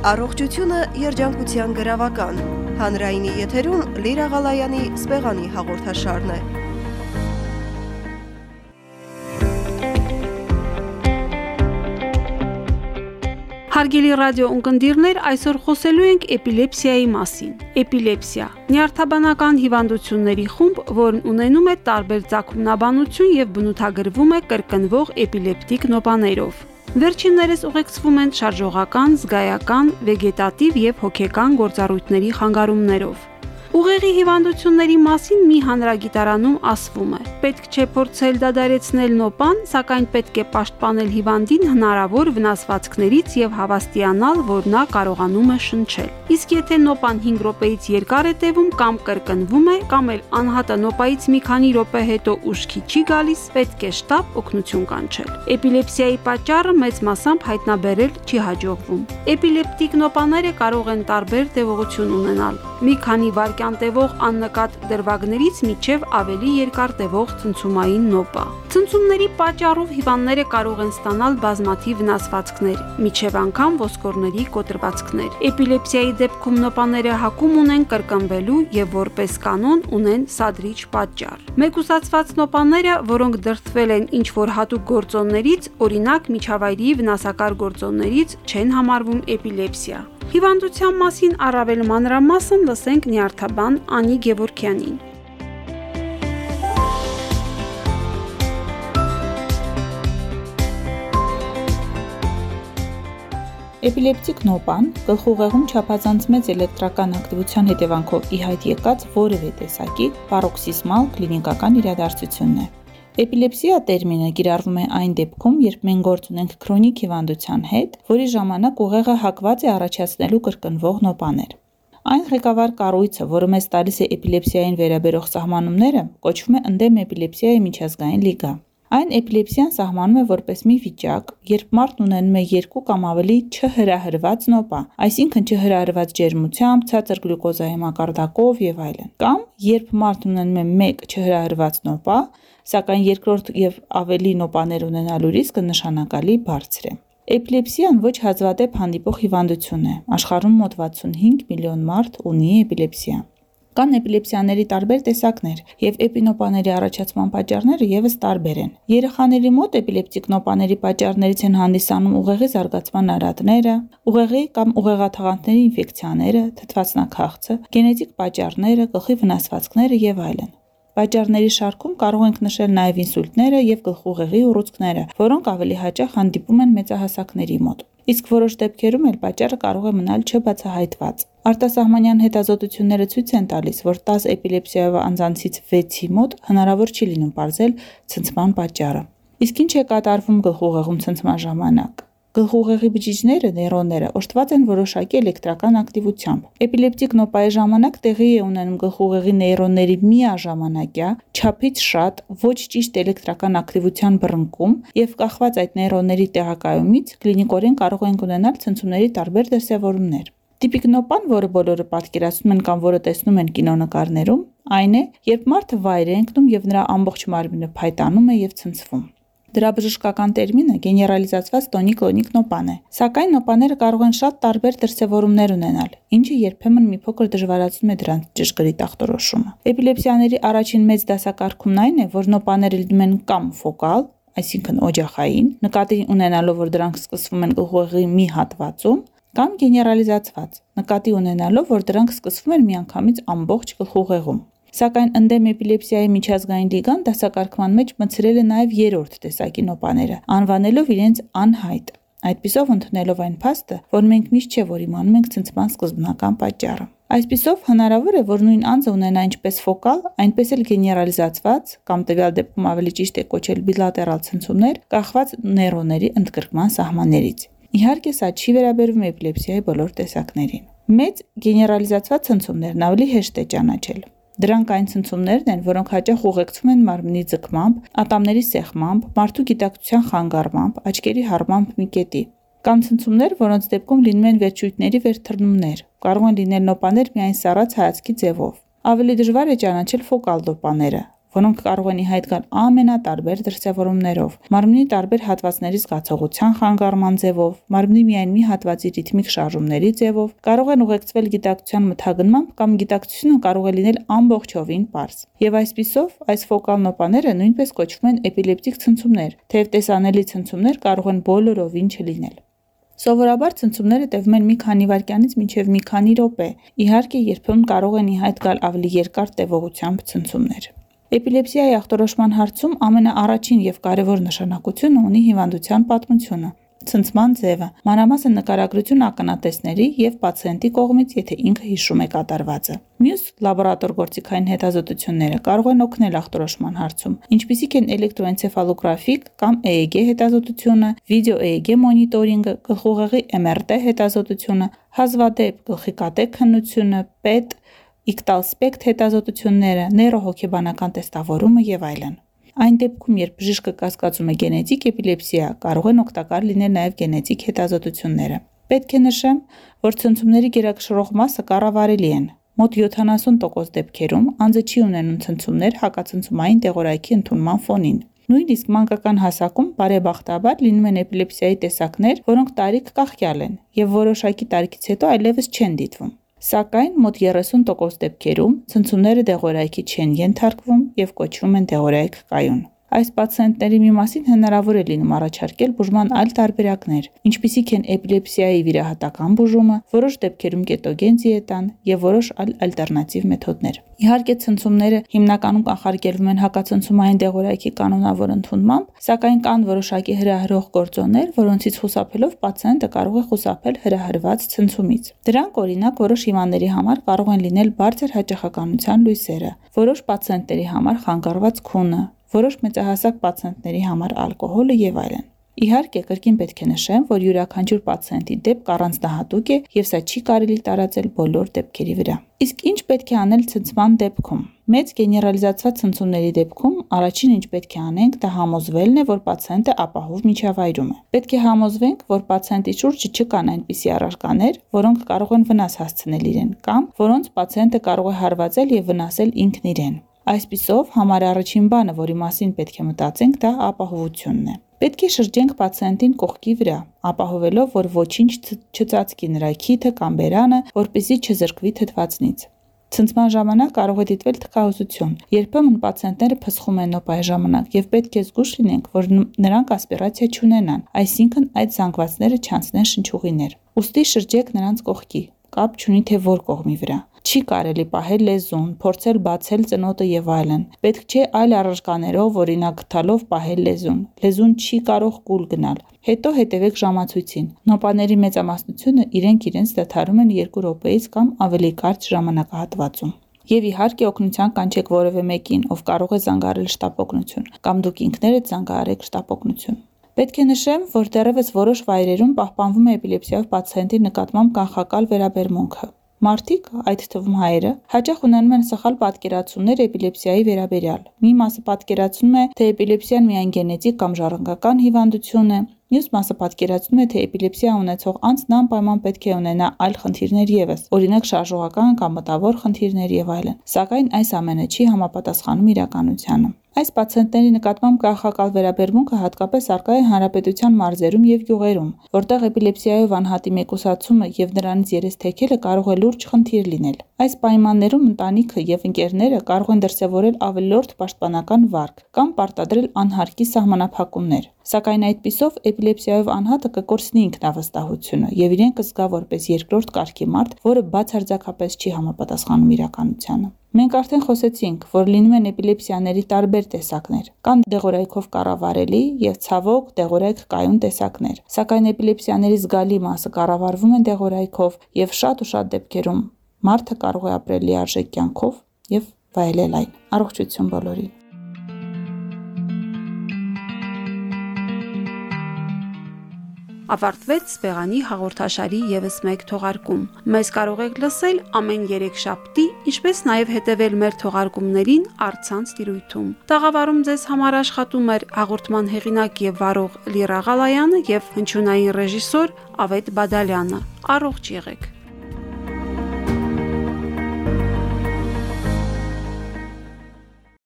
Առողջությունը երջանկության գրավական։ Հանրայինի եթերում Լիրա Ղալայանի սպեղանի հաղորդաշարն է։ Հարգելի ռադիո ունկնդիրներ, այսօր խոսելու ենք էպիլեպսիայի մասին։ Էպիլեպսիա՝ նյարդաբանական հիվանդությունների խումբ, որն ունենում է տարբեր ցակումնաբանություն եւ բնութագրվում է կրկնվող էպիլեպտիկ նոպաներով։ Վերջիններս ուղեկցվում են շարժողական, զգայական, վեգետատիվ եւ հոգեկան գործառույթների խանգարումներով։ Ուղեղի հիվանդությունների մասին մի հանրագիտարանում ասվում է. Պետք չէ փորձել դադարեցնել նոպան, սակայն պետք է պաշտպանել հիվանդին հնարավոր վնասվածքներից եւ հավաստիանալ, որ նա կարողանում է շնչել։ Իսկ եթե նոպան 5 րոպեից երկար է տևում կամ կրկնվում է, կամ էլ անհատը նոպայից մի քանի րոպե հետո ուշքի չի գալիս, պետք է շտապ օգնություն կանչել։ Էպիլեպսիայի պատճառը մեծ մասամբ հայտնաբերել չի հաջողվում։ Էպիլեպտիկ նոպաները կարող են տարբեր տևողություն ունենալ։ Մի քանի վայր վայրկյան տևող աննկատ դրվագներից միջև ավելի երկար տևող ցնցումային նոպա։ Ցնցումների պատճառով հիվանդները կարող են ստանալ բազմաթիվ վնասվածքներ, միջև անգամ ոսկորների կոտրվածքներ։ Էպիլեպսիայի դեպքում նոպաները հակում ունեն կրկնվելու եւ որպես կանոն ունեն սադրիչ պատճառ։ Մեկուսացված նոպաները, որոնք դրթվել են ինչ որ հատուկ գործոններից, օրինակ միջավայրի վնասակար գործոններից, չեն համարվում էպիլեպսիա։ Հիվանդության մասին առավել մանրամասն լսենք նյարդաբան Անի Գևորքյանին։ Էպիլեպտիկ նոպան գլխուղեղում չափազանց մեծ էլեկտրական ակտիվության հետևանքով ի հայտ եկած որևէ տեսակի պարոքսիզմալ կլինիկական իրադարձությունն է։ Էպիլեպսիա տերմինը կիրառվում է այն դեպքում, երբ մենք գործ ունենք քրոնիկ հիվանդության հետ, որի ժամանակ ուղեղը հակված է առաջացնելու կրկնվող նոպաներ։ Այն ղեկավար կառույցը, որը մեզ տալիս է էպիլեպսիային վերաբերող սահմանումները, կոչվում է ընդդեմ էպիլեպսիայի միջազգային լիգա։ Այն էպիլեպսիան սահմանում է որպես մի վիճակ, երբ մարդն ունենում է երկու կամ ավելի չհրահրված նոպա, այսինքն չհրահրված ջերմությամբ, ցածր գլյուկոզայի մակարդակով եւ այլն։ Կամ երբ մարդն ունենում է մեկ չհրահրված նոպա, սակայն երկրորդ եւ ավելի նոպաներ ունենալու ռիսկը նշանակալի բարձր է։ Էպիլեպսիան ոչ հազվադեպ հանդիպող հիվանդություն է։ Աշխարհում մոտ 65 միլիոն մարդ ունի էպիլեպսիա։ Կան էպիլեպսիաների տարբեր տեսակներ, եւ էպինոպաների առաջացման պատճառները եւս տարբեր են։ Երեխաների մոտ էպիլեպտիկ նոպաների պատճառներից են հանդիսանում ուղեղի զարգացման արատները, ուղեղի կամ ուղեղաթաղանթների ինֆեկցիաները, թթվածնաքաղցը, գենետիկ պատճառները, գլխի վնասվածքները եւ այլն։ Պատճառների շարքում կարող ենք նշել նաև ինսուլտները եւ գլխուղեղի ուռուցքները, որոնք ավելի հաճախ հանդիպում են մեծահասակների մոտ։ Իսկ որոշ դեպքերում էլ պատճառը կարող է մնալ չբացահայտված։ Արտասահմանյան հետազոտությունները ցույց են տալիս, որ 10 էպիլեպսիայով անձանցից 6-ի մոտ հնարավոր չի լինում ողջել ցնցման պատճառը։ Իսկ ինչ է կատարվում գլխուղեղում ցնցման ժամանակ։ Գլխուղեղի բջիջները, նեյրոնները օժտված են որոշակի էլեկտրական ակտիվությամբ։ Էպիլեպտիկ նոպայի ժամանակ տեղի է ունենում գլխուղեղի նեյրոնների միաժամանակյա, չափից շատ, ոչ ճիշտ էլեկտրական ակտիվության բռնկում եւ կախված այդ նեյրոնների տեղակայումից կլինիկորեն կարող են ունենալ ցնցումների տարբեր դրսևորումներ։ Տիպիկ նոպան, որը բոլորը պատկերացնում են կամ որը տեսնում են կինոնկարներում, այն է, երբ մարդը վայր է ընկնում եւ նրա ամբողջ մարմինը փայտանում է եւ ցնցվում։ Դրա բժշկական տերմինը գեներալիզացված տոնիկ-կլոնիկ նոպան է։ Սակայն նոպաները կարող են շատ տարբեր դրսևորումներ ունենալ, ինչը երբեմն մի փոքր դժվարացնում է դրանց ճշգրիտ ախտորոշումը։ Էպիլեպսիաների առաջին մեծ դասակարգումն այն է, որ նոպաները լինում են կամ ֆոկալ, այսինքն օջախային, նկատի ունենալով, որ դրանք սկսվում են գլխուղեղի մի հատվածում, կամ գեներալիզացված, նկատի ունենալով, որ դրանք սկսվում են միանգամից ամբողջ գլխուղեղում։ Սակայն ընդդեմ էպիլեպսիայի միջազգային լիգան դասակարգման մեջ մցրել է նաև երրորդ տեսակի նոպաները, անվանելով իրենց անհայտ։ Այդպիսով ընդունելով այն փաստը, որ մենք միշտ չէ որ իմանում ենք ցնցման սկզբնական պատճառը։ Այսպիսով հնարավոր է, որ նույն անձը ունենա ինչպես ֆոկալ, այնպես էլ գեներալիզացված կամ տվյալ դեպքում ավելի ճիշտ է կոչել բիլատերալ ցնցումներ, կախված նեյրոնների ընդգրկման սահմաններից։ Իհարկե, սա չի վերաբերվում էպիլեպսիայի բոլոր տեսակներին։ Մեծ գեներալիզացված ցնցումներն ավելի հեշտ է ճանաչել։ Դրանք այն ցնցումներն են, որոնք հաճախ ուղեկցվում են մարմնի ձգմամբ, ատամների սեղմամբ, մարդու գիտակցության խանգարմամբ, աչքերի հարմամբ մի կետի։ Կան ցնցումներ, որոնց դեպքում լինում են վերջույթների վերթռնումներ։ Կարող են լինել նոպաներ միայն սառած հայացքի ձևով։ Ավելի դժվար է ճանաչել ֆոկալ նոպաները, որոնք կարող են ի հայտ գալ ամենատարբեր դրսևորումներով՝ մարմնի տարբեր հատվածների զգացողության խանգարման ձևով, մարմնի միայն մի հատվածի ռիթմիկ շարժումների ձևով, կարող են ուղեկցվել գիտակցության մթագնմամբ կամ գիտակցությունը կարող է լինել ամբողջովին པարզ։ Եվ այսպիսով, այս ֆոկալ նոպաները նույնպես կոչվում են էպիլեպտիկ ցնցումներ, թեև տեսանելի ցնցումներ կարող են բոլորովին չլինել։ Սովորաբար ցնցումները տևում են մի քանի վայրկյանից մինչև մի քանի րոպե։ Իհարկե, երբեմն կարող են ի հայտ գալ ավելի երկար տևողությամբ ցնցումներ։ Էպիլեպսիայի ախտորոշման հարցում ամենաառաջին եւ կարևոր նշանակությունը ունի հիվանդության պատմությունը. Ցնցման ձևը, մանրամասն նկարագրություն ակնատեսների եւ պացիենտի կողմից, եթե ինքը հիշում է կատարվածը։ Մյուս լաբորատոր գործիքային հետազոտությունները կարող են օգնել ախտորոշման հարցում, ինչպիսիք են էլեկտրոենցեֆալոգրաֆիկ կամ EEG հետազոտությունը, վիդեո EEG մոնիտորինգը, գլխուղեղի MRT հետազոտությունը, հազվադեպ գլխիկատե քննությունը, PET, իկտալ սպեկտ հետազոտությունները, նեյրոհոգեբանական տեստավորումը եւ այլն։ Այն դեպքում, երբ բժիշկը կասկածում է գենետիկ էպիլեպսիա, կարող են օգտակար լինել նաև գենետիկ հետազոտությունները։ Պետք է նշեմ, որ ցնցումների գերակշռող մասը կառավարելի են։ Մոտ 70% դեպքերում անձը չի ունենում ցնցումներ հակացնցումային տեղորայքի ընդունման ֆոնին։ Նույնիսկ մանկական հասակում բարեբախտաբար լինում են էպիլեպսիայի տեսակներ, որոնք տարիք կախյալ են եւ որոշակի տարիքից հետո այլևս չեն դիտվում։ Սակայն մոտ 30% դեպքերում ցնցումները դեղորայքի չեն ենթարկվում եւ կոչվում են դեղորայք կայուն։ Այս պացիենտների մի մասին հնարավոր է լինում առաջարկել բուժման այլ տարբերակներ, ինչպիսիք են էպիլեպսիայի վիրահատական բուժումը, որոշ դեպքերում կետոգեն դիետան եւ որոշ այլ ալտերնատիվ մեթոդներ։ Իհարկե ցնցումները հիմնականում կանխարգելվում են հակացնցումային դեղորայքի կանոնավոր ընդունմամբ, սակայն կան որոշակի հրահրող գործոններ, որոնցից խուսափելով պացիենտը կարող է խուսափել հրահրված ցնցումից։ Դրանք օրինակ որոշ հիվանդների համար կարող են լինել բարձր հաճախականության լույսերը, որոշ պացիենտների համար խանգարված քունը, որոշ մեծահասակ պացիենտների համար ալկոհոլը եւ այլն։ Իհարկե, կրկին պետք է նշեմ, որ յուրաքանչյուր պացիենտի դեպք առանձնահատուկ է եւ սա չի կարելի տարածել բոլոր դեպքերի վրա։ Իսկ ինչ պետք է անել ցնցման դեպքում։ Մեծ գեներալիզացված ցնցումների դեպքում առաջին ինչ պետք է անենք, դա համոզվելն է, որ պացիենտը ապահով միջավայրում է։ Պետք է համոզվենք, որ պացիենտի շուրջը չկան այնպիսի առարկաներ, որոնք կարող են վնաս հասցնել իրեն կամ որոնց պացիենտը կարող է հարվածել եւ վնասել ինքն իրեն։ Այսպիսով, համար առաջին բանը, որի մասին պետք է մտածենք, դա ապահովությունն է։ Պետք է շրջենք պացիենտին կողքի վրա, ապահովելով, որ ոչինչ չծածկի նրա քիթը կամ բերանը, որպեսզի չզրկվի թթվածնից։ Ցնցման ժամանակ կարող է դիտվել թքահոսություն։ Երբեմն պացիենտները փսխում են նոպայի ժամանակ եւ պետք է զգուշ լինենք, որ նրանք ասպիրացիա չունենան, այսինքն այդ զանգվածները չանցնեն շնչուղիներ։ Ոստի շրջեք նրանց կողքի, կապ չունի թե որ կողմի վրա։ Չի կարելի պահել լեզուն, փորձել բացել ծնոտը եւ այլն։ Պետք չէ այլ առարկաներով, օրինակ գտալով պահել լեզուն։ Լեզուն չի կարող կուլ գնալ։ Հետո հետևեք ժամացույցին։ Նոպաների մեծամասնությունը իրենք իրենց դադարում են 2 րոպեից կամ ավելի կարճ ժամանակահատվածում։ Եվ իհարկե օգնության կանչեք որևէ մեկին, ով կարող է զանգարել շտապ օգնություն, կամ դուք ինքներդ զանգահարեք շտապ օգնություն։ Պետք է նշեմ, որ դեռևս որոշ վայրերում պահպանվում է էպիլեպսիայով պացիենտի նկատմամբ կանխակալ վերաբերմունքը։ Մարդիկ, այդ թվում հայերը, հաճախ ունենում են սխալ պատկերացումներ էպիլեպսիայի վերաբերյալ։ Մի մասը պատկերացնում է, թե էպիլեպսիան միայն գենետիկ կամ ժառանգական հիվանդություն է, Մյուս մասը պատկերացնում է, թե էպիլեպսիա ունեցող անձն անպայման պետք է ունենա այլ խնդիրներ եւս, օրինակ շարժողական կամ մտավոր խնդիրներ եւ այլն։ Սակայն այս ամենը չի համապատասխանում իրականությանը։ Այս պացիենտների նկատմամբ կանխակալ վերաբերմունքը հատկապես արկա է հանրապետության մարզերում եւ գյուղերում, որտեղ էպիլեպսիայով անհատի մեկուսացումը եւ նրանից երես թեքելը կարող է լուրջ խնդիր լինել։ Այս պայմաններում ընտանիքը եւ ընկերները կարող են դրսեւորել ավելորդ պաշտպանական վարք կամ պարտադրել անհարկի սահմանափակումներ։ Սակայն այդպիսով էպիլեպսիայով անհատը կկորցնի ինքնավստահությունը եւ իրեն կզգա որպես երկրորդ կարգի մարդ, որը բացարձակապես չի համապատասխանում իրականությանը։ Մենք արդեն խոսեցինք, որ լինում են էպիլեպսիաների տարբեր տեսակներ։ Կան դեղորայքով կառավարելի եւ ցավոք դեղորայք կայուն տեսակներ։ Սակայն էպիլեպսիաների զգալի մասը կառավարվում են դեղորայքով եւ շատ ու շատ դեպքերում. Մարդը կարող է ապրել լիարժեք կյանքով եւ վայելել այն։ Առողջություն բոլորին։ ավարտվեց Սպեղանի հաղորդաշարի եւս մեկ թողարկում։ Մեզ կարող եք լսել ամեն 3 շաբթի, ինչպես նաեւ հետևել մեր թողարկումներին առցանց տիրույթում։ Տաղավարում ձեզ համար աշխատում էր հաղորդման հեղինակ եւ վարող Լիրա Ղալայանը եւ հնչյունային ռեժիսոր Ավետ Բադալյանը։ Առողջ եղեք։